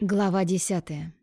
Глава десятая.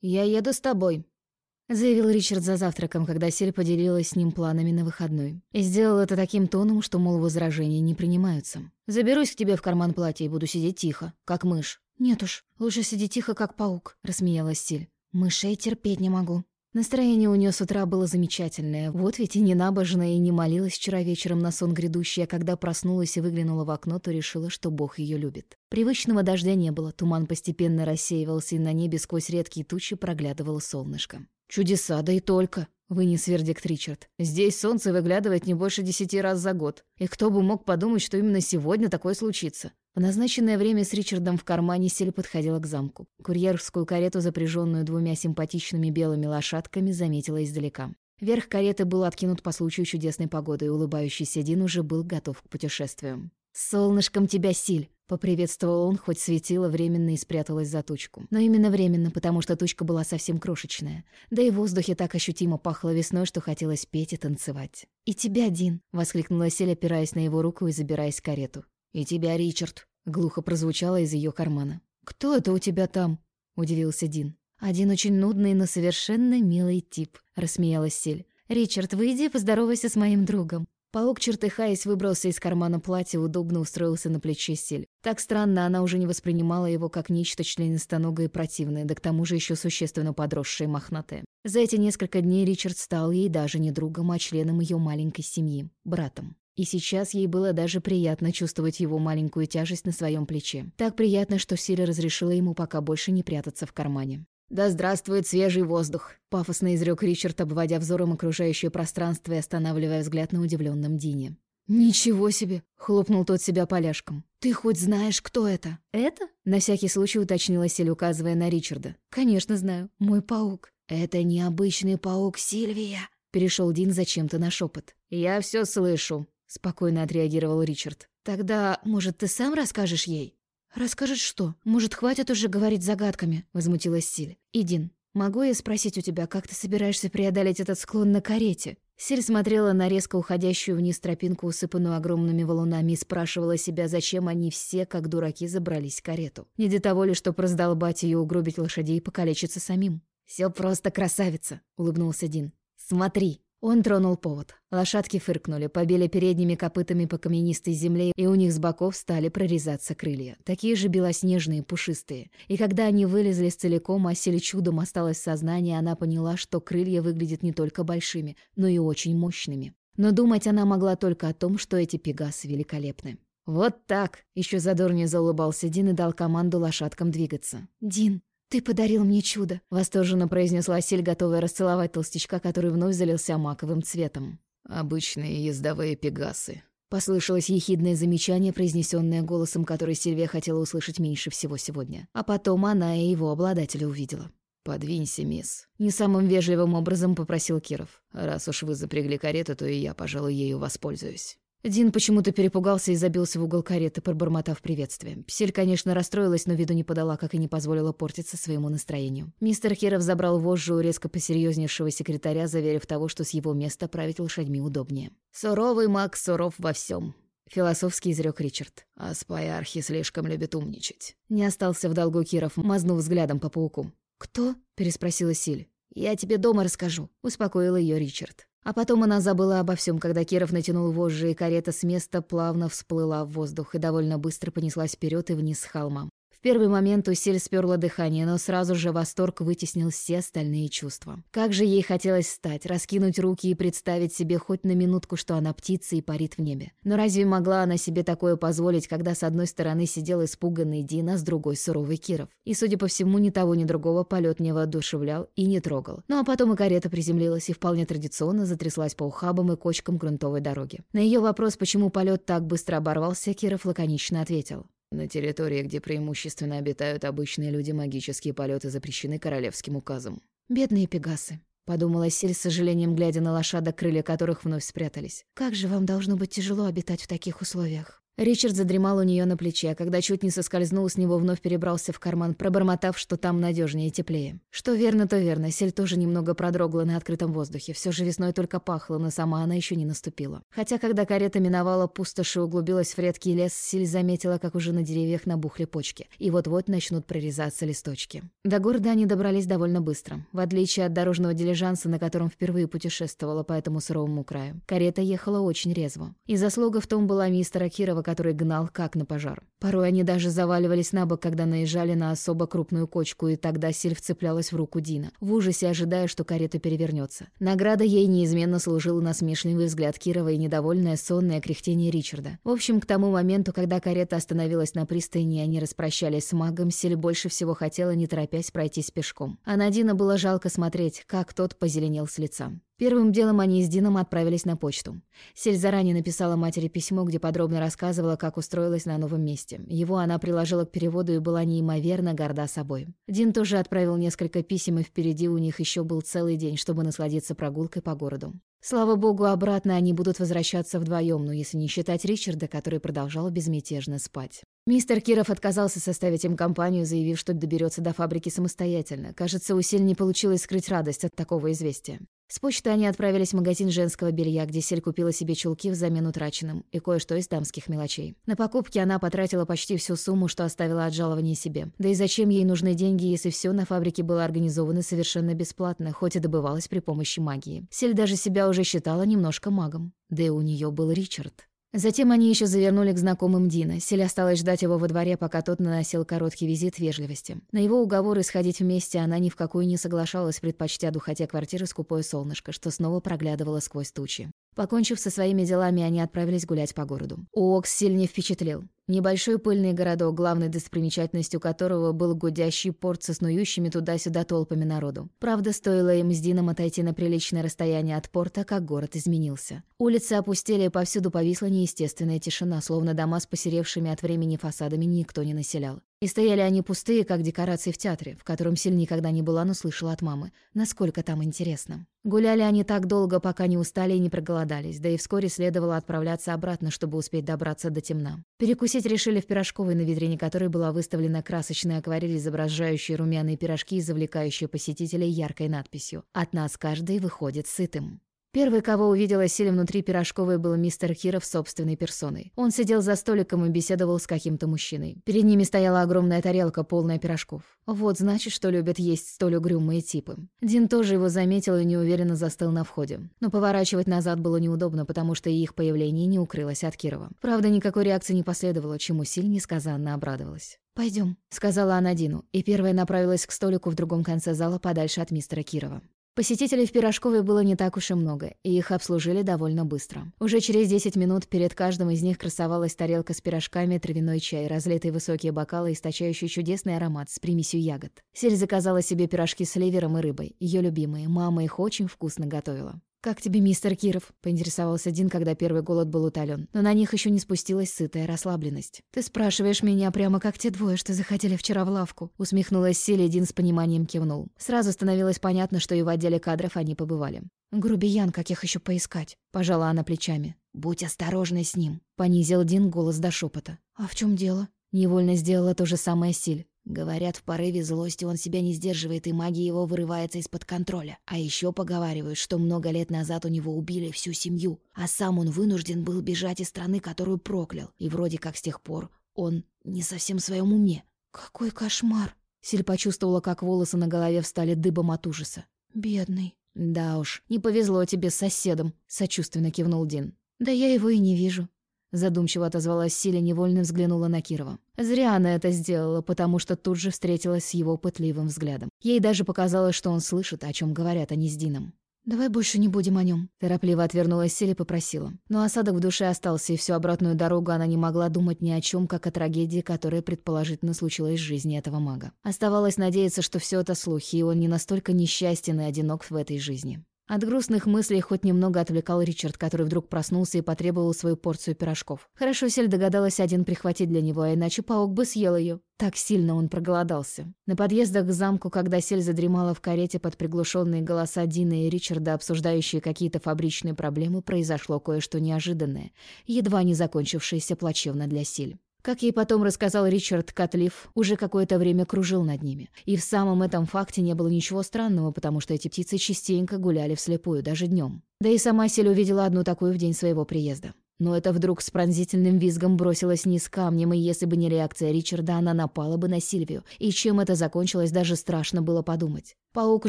«Я еду с тобой», — заявил Ричард за завтраком, когда Сель поделилась с ним планами на выходной. И сделал это таким тоном, что, мол, возражения не принимаются. «Заберусь к тебе в карман платья и буду сидеть тихо, как мышь». «Нет уж, лучше сиди тихо, как паук», — рассмеялась Силь. «Мышей терпеть не могу». Настроение у нее с утра было замечательное. Вот ведь и не набожная, и не молилась вчера вечером на сон грядущий, а когда проснулась и выглянула в окно, то решила, что Бог ее любит. Привычного дождя не было, туман постепенно рассеивался, и на небе сквозь редкие тучи проглядывало солнышко. «Чудеса, да и только!» — вынес вердикт Ричард. «Здесь солнце выглядывает не больше десяти раз за год. И кто бы мог подумать, что именно сегодня такое случится?» В назначенное время с Ричардом в кармане Сель подходила к замку. Курьерскую карету, запряженную двумя симпатичными белыми лошадками, заметила издалека. Верх кареты был откинут по случаю чудесной погоды, и улыбающийся Дин уже был готов к путешествию. «Солнышком тебя, Силь!» — поприветствовал он, хоть светило временно и спряталось за тучку. Но именно временно, потому что тучка была совсем крошечная. Да и в воздухе так ощутимо пахло весной, что хотелось петь и танцевать. «И тебя, Дин!» — воскликнула Сель, опираясь на его руку и забираясь в карету. «И тебя, Ричард!» — глухо прозвучало из ее кармана. «Кто это у тебя там?» — удивился Дин. «Один очень нудный, но совершенно милый тип», — рассмеялась Сель. «Ричард, выйди и поздоровайся с моим другом». Паук, чертыхаясь, выбрался из кармана платья, удобно устроился на плече Сель. Так странно, она уже не воспринимала его как нечто членистоногое и противное, да к тому же еще существенно подросшее мохнатое. За эти несколько дней Ричард стал ей даже не другом, а членом ее маленькой семьи, братом. И сейчас ей было даже приятно чувствовать его маленькую тяжесть на своем плече. Так приятно, что Силя разрешила ему пока больше не прятаться в кармане. «Да здравствует свежий воздух!» — пафосно изрек Ричард, обводя взором окружающее пространство и останавливая взгляд на удивленном Дине. «Ничего себе!» — хлопнул тот себя поляшком. «Ты хоть знаешь, кто это?» «Это?» — на всякий случай уточнила Сель, указывая на Ричарда. «Конечно знаю. Мой паук». «Это необычный паук Сильвия!» — перешел Дин зачем-то на шепот. «Я все слышу!» Спокойно отреагировал Ричард. Тогда, может, ты сам расскажешь ей? Расскажешь что? Может, хватит уже говорить загадками? возмутилась Силь. Идин, могу я спросить у тебя, как ты собираешься преодолеть этот склон на карете? Силь смотрела на резко уходящую вниз тропинку, усыпанную огромными валунами, и спрашивала себя, зачем они все, как дураки, забрались в карету. Не для того ли, чтобы раздолбать ее, угробить лошадей и покалечиться самим? Все просто красавица», — улыбнулся Дин. «Смотри». Он тронул повод. Лошадки фыркнули, побили передними копытами по каменистой земле, и у них с боков стали прорезаться крылья. Такие же белоснежные, пушистые. И когда они вылезли целиком, а Селе чудом осталось сознание, она поняла, что крылья выглядят не только большими, но и очень мощными. Но думать она могла только о том, что эти пегасы великолепны. «Вот так!» — еще задорнее заулыбался Дин и дал команду лошадкам двигаться. «Дин, «Ты подарил мне чудо», — восторженно произнесла Сель, готовая расцеловать толстячка, который вновь залился маковым цветом. «Обычные ездовые пегасы», — послышалось ехидное замечание, произнесенное голосом, который Сильвия хотела услышать меньше всего сегодня. А потом она и его обладателя увидела. «Подвинься, мисс», — не самым вежливым образом попросил Киров. «Раз уж вы запрягли карету, то и я, пожалуй, ею воспользуюсь». Дин почему-то перепугался и забился в угол кареты, пробормотав приветствие. Псель, конечно, расстроилась, но виду не подала, как и не позволила портиться своему настроению. Мистер Херов забрал вожжу у резко посерьезнейшего секретаря, заверив того, что с его места править лошадьми удобнее. «Суровый маг суров во всем, философски изрек Ричард. «А спаярхи слишком любят умничать». Не остался в долгу Киров, мазнув взглядом по пауку. «Кто?» — переспросила Силь. «Я тебе дома расскажу», — успокоил ее Ричард. А потом она забыла обо всем, когда Киров натянул вожжи, и карета с места плавно всплыла в воздух и довольно быстро понеслась вперед и вниз с холма первый момент Усель сперла дыхание, но сразу же восторг вытеснил все остальные чувства. Как же ей хотелось встать, раскинуть руки и представить себе хоть на минутку, что она птица и парит в небе. Но разве могла она себе такое позволить, когда с одной стороны сидел испуганный Дин, а с другой суровый Киров? И, судя по всему, ни того, ни другого полет не воодушевлял и не трогал. Ну а потом и карета приземлилась и вполне традиционно затряслась по ухабам и кочкам грунтовой дороги. На ее вопрос, почему полет так быстро оборвался, Киров лаконично ответил. На территории, где преимущественно обитают обычные люди, магические полеты запрещены королевским указом. Бедные пегасы. Подумала Силь с сожалением, глядя на лошадок, крылья которых вновь спрятались. «Как же вам должно быть тяжело обитать в таких условиях?» Ричард задремал у нее на плече, а когда чуть не соскользнул с него, вновь перебрался в карман, пробормотав, что там надежнее и теплее. Что верно, то верно. Сель тоже немного продрогла на открытом воздухе. Все же весной только пахло, но сама она еще не наступила. Хотя, когда карета миновала пустошь и углубилась в редкий лес, Сель заметила, как уже на деревьях набухли почки. И вот-вот начнут прорезаться листочки. До города они добрались довольно быстро. В отличие от дорожного дилижанса, на котором впервые путешествовала по этому суровому краю. Карета ехала очень резво. И заслуга в том была мистера Кирова, который гнал как на пожар. Порой они даже заваливались на бок, когда наезжали на особо крупную кочку, и тогда Силь вцеплялась в руку Дина, в ужасе ожидая, что карета перевернется. Награда ей неизменно служила насмешливый взгляд Кирова и недовольное сонное кряхтение Ричарда. В общем, к тому моменту, когда карета остановилась на пристани, и они распрощались с магом, Силь больше всего хотела, не торопясь, пройтись пешком. А на Дина было жалко смотреть, как тот позеленел с лица. Первым делом они с Дином отправились на почту. Сель заранее написала матери письмо, где подробно рассказывала, как устроилась на новом месте. Его она приложила к переводу и была неимоверно горда собой. Дин тоже отправил несколько писем, и впереди у них еще был целый день, чтобы насладиться прогулкой по городу. Слава богу, обратно они будут возвращаться вдвоем, но если не считать Ричарда, который продолжал безмятежно спать. Мистер Киров отказался составить им компанию, заявив, что доберется до фабрики самостоятельно. Кажется, у Сель не получилось скрыть радость от такого известия. С почты они отправились в магазин женского белья, где Сель купила себе чулки взамен утраченным и кое-что из дамских мелочей. На покупки она потратила почти всю сумму, что оставила от жалования себе. Да и зачем ей нужны деньги, если все на фабрике было организовано совершенно бесплатно, хоть и добывалось при помощи магии. Сель даже себя уже считала немножко магом. Да и у нее был Ричард. Затем они еще завернули к знакомым Дина. Селя осталась ждать его во дворе, пока тот наносил короткий визит вежливости. На его уговоры сходить вместе она ни в какую не соглашалась, предпочтя духоте квартиры скупое солнышко, что снова проглядывало сквозь тучи. Покончив со своими делами, они отправились гулять по городу. Уокс сильно впечатлил. Небольшой пыльный городок, главной достопримечательностью которого был гудящий порт со снующими туда-сюда толпами народу. Правда, стоило им с Дином отойти на приличное расстояние от порта, как город изменился. Улицы опустели, и повсюду повисла неестественная тишина, словно дома с посеревшими от времени фасадами никто не населял. И стояли они пустые, как декорации в театре, в котором Силь никогда не была, но слышала от мамы. Насколько там интересно. Гуляли они так долго, пока не устали и не проголодались, да и вскоре следовало отправляться обратно, чтобы успеть добраться до темна. Перекусить решили в пирожковой, на витрине которой была выставлена красочная акварель, изображающая румяные пирожки и завлекающая посетителей яркой надписью «От нас каждый выходит сытым». Первый, кого увидела Силя внутри пирожковой, был мистер Киров собственной персоной. Он сидел за столиком и беседовал с каким-то мужчиной. Перед ними стояла огромная тарелка, полная пирожков. Вот значит, что любят есть столь угрюмые типы. Дин тоже его заметил и неуверенно застыл на входе. Но поворачивать назад было неудобно, потому что их появление не укрылось от Кирова. Правда, никакой реакции не последовало, чему Силь несказанно обрадовалась. «Пойдем», — сказала она Дину, и первая направилась к столику в другом конце зала подальше от мистера Кирова. Посетителей в пирожковой было не так уж и много, и их обслужили довольно быстро. Уже через 10 минут перед каждым из них красовалась тарелка с пирожками, травяной чай, разлитые высокие бокалы, источающие чудесный аромат с примесью ягод. Сель заказала себе пирожки с ливером и рыбой, ее любимые. Мама их очень вкусно готовила. «Как тебе, мистер Киров?» — поинтересовался Дин, когда первый голод был утолен. Но на них еще не спустилась сытая расслабленность. «Ты спрашиваешь меня прямо как те двое, что заходили вчера в лавку?» Усмехнулась Силия, Дин с пониманием кивнул. Сразу становилось понятно, что и в отделе кадров они побывали. «Грубиян, как их еще поискать?» — пожала она плечами. «Будь осторожна с ним», — понизил Дин голос до шепота. «А в чем дело?» Невольно сделала то же самое Силь. Говорят, в порыве злости он себя не сдерживает, и магия его вырывается из-под контроля. А еще поговаривают, что много лет назад у него убили всю семью, а сам он вынужден был бежать из страны, которую проклял. И вроде как с тех пор он не совсем в своем уме. «Какой кошмар!» Силь почувствовала, как волосы на голове встали дыбом от ужаса. «Бедный». «Да уж, не повезло тебе с соседом», — сочувственно кивнул Дин. «Да я его и не вижу. Задумчиво отозвалась Силя, невольно взглянула на Кирова. Зря она это сделала, потому что тут же встретилась с его пытливым взглядом. Ей даже показалось, что он слышит, о чем говорят они с Дином. «Давай больше не будем о нем. торопливо отвернулась и попросила. Но осадок в душе остался, и всю обратную дорогу она не могла думать ни о чем, как о трагедии, которая предположительно случилась в жизни этого мага. Оставалось надеяться, что все это слухи, и он не настолько несчастен и одинок в этой жизни. От грустных мыслей хоть немного отвлекал Ричард, который вдруг проснулся и потребовал свою порцию пирожков. Хорошо Сель догадалась один прихватить для него, а иначе паук бы съел ее. Так сильно он проголодался. На подъездах к замку, когда Сель задремала в карете под приглушенные голоса Дина и Ричарда, обсуждающие какие-то фабричные проблемы, произошло кое-что неожиданное, едва не закончившееся плачевно для Сель. Как ей потом рассказал Ричард Котлиф, уже какое-то время кружил над ними. И в самом этом факте не было ничего странного, потому что эти птицы частенько гуляли вслепую, даже днем. Да и сама Сель увидела одну такую в день своего приезда. Но это вдруг с пронзительным визгом бросилось с камнем, и если бы не реакция Ричарда, она напала бы на Сильвию. И чем это закончилось, даже страшно было подумать. Паук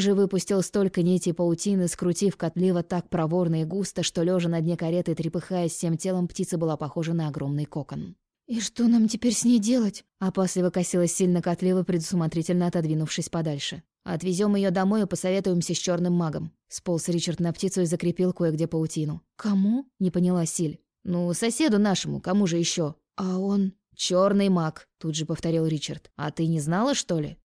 же выпустил столько нитей паутины, скрутив Котлива так проворно и густо, что, лежа на дне кареты, трепыхаясь всем телом, птица была похожа на огромный кокон. «И что нам теперь с ней делать?» Опасливо косилась сильно Котлева, предусмотрительно отодвинувшись подальше. «Отвезем ее домой и посоветуемся с черным магом». Сполз Ричард на птицу и закрепил кое-где паутину. «Кому?» — не поняла Силь. «Ну, соседу нашему, кому же еще? «А он...» Черный маг», — тут же повторил Ричард. «А ты не знала, что ли?»